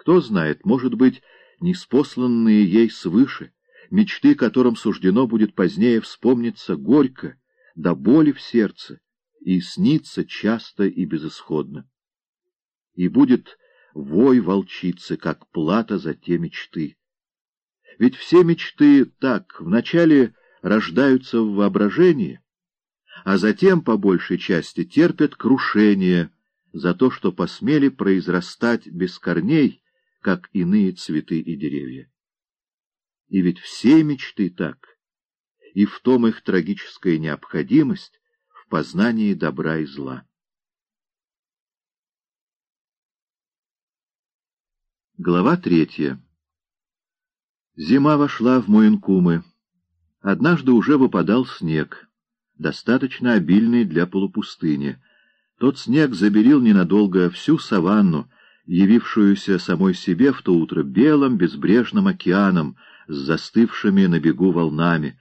Кто знает, может быть, неспосланные ей свыше, мечты которым суждено будет позднее вспомниться горько, до боли в сердце, и снится часто и безысходно. И будет вой волчицы, как плата за те мечты. Ведь все мечты так вначале рождаются в воображении, а затем, по большей части, терпят крушение за то, что посмели произрастать без корней, как иные цветы и деревья. И ведь все мечты так, и в том их трагическая необходимость в познании добра и зла. Глава третья Зима вошла в Муинкумы. Однажды уже выпадал снег, достаточно обильный для полупустыни. Тот снег забелил ненадолго всю саванну, явившуюся самой себе в то утро белым безбрежным океаном с застывшими на бегу волнами,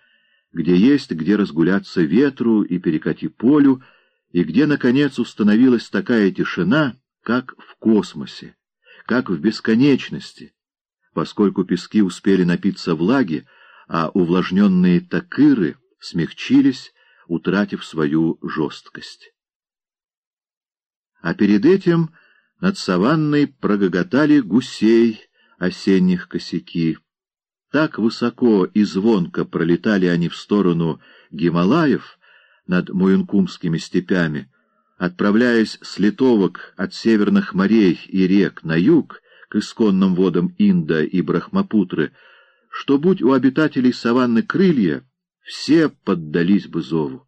где есть где разгуляться ветру и перекати полю, и где, наконец, установилась такая тишина, как в космосе, как в бесконечности, поскольку пески успели напиться влаги, а увлажненные такыры смягчились, утратив свою жесткость. А перед этим над саванной прогоготали гусей осенних косяки. Так высоко и звонко пролетали они в сторону Гималаев над Муюнкумскими степями, отправляясь с литовок от северных морей и рек на юг, к исконным водам Инда и Брахмапутры, что, будь у обитателей саванны крылья, все поддались бы зову.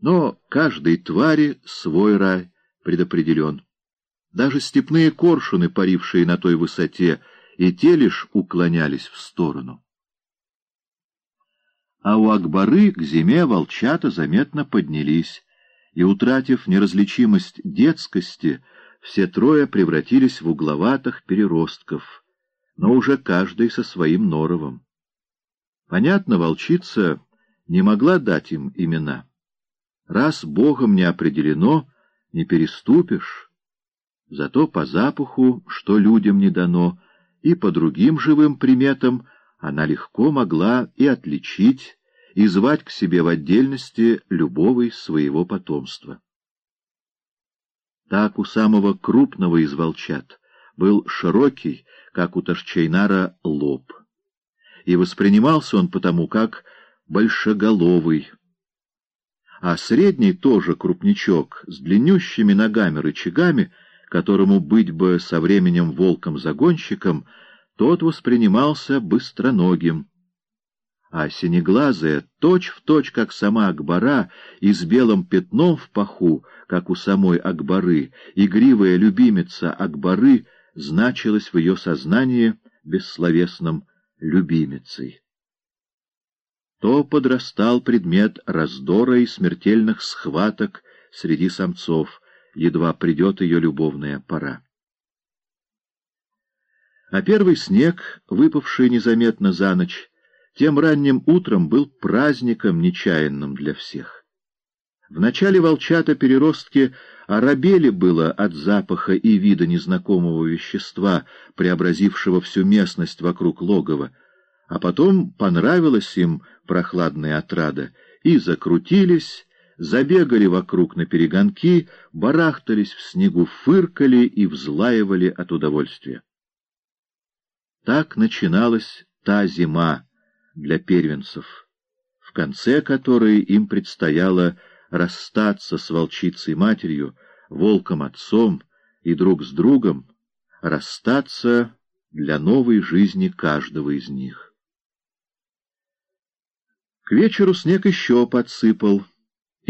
Но каждой твари свой рай предопределен. Даже степные коршуны, парившие на той высоте, и те лишь уклонялись в сторону. А у Акбары к зиме волчата заметно поднялись, и, утратив неразличимость детскости, все трое превратились в угловатых переростков, но уже каждый со своим норовом. Понятно, волчица не могла дать им имена. Раз Богом не определено, не переступишь. Зато по запаху, что людям не дано, и по другим живым приметам она легко могла и отличить, и звать к себе в отдельности любого из своего потомства. Так у самого крупного из волчат был широкий, как у Ташчайнара, лоб. И воспринимался он потому как большеголовый. А средний тоже крупничок с длиннющими ногами-рычагами, которому быть бы со временем волком-загонщиком, тот воспринимался быстроногим а синеглазая, точь-в-точь, как сама Акбара, и с белым пятном в паху, как у самой Акбары, игривая любимица Акбары значилась в ее сознании бессловесным любимицей. То подрастал предмет раздора и смертельных схваток среди самцов, едва придет ее любовная пора. А первый снег, выпавший незаметно за ночь, тем ранним утром был праздником нечаянным для всех. Вначале волчата-переростки оробели было от запаха и вида незнакомого вещества, преобразившего всю местность вокруг логова, а потом понравилась им прохладная отрада, и закрутились, забегали вокруг на перегонки, барахтались в снегу, фыркали и взлаивали от удовольствия. Так начиналась та зима, для первенцев, в конце которой им предстояло расстаться с волчицей-матерью, волком-отцом и друг с другом, расстаться для новой жизни каждого из них. К вечеру снег еще подсыпал,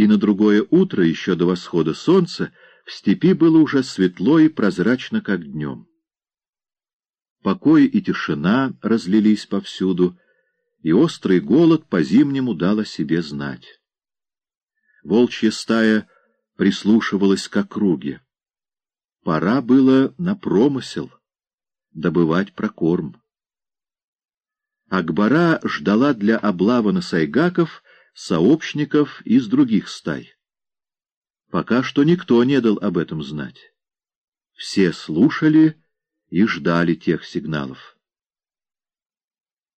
и на другое утро, еще до восхода солнца, в степи было уже светло и прозрачно, как днем. Покой и тишина разлились повсюду, и острый голод по-зимнему дал о себе знать. Волчья стая прислушивалась к округе. Пора было на промысел, добывать прокорм. Акбара ждала для облавы на сайгаков сообщников из других стай. Пока что никто не дал об этом знать. Все слушали и ждали тех сигналов.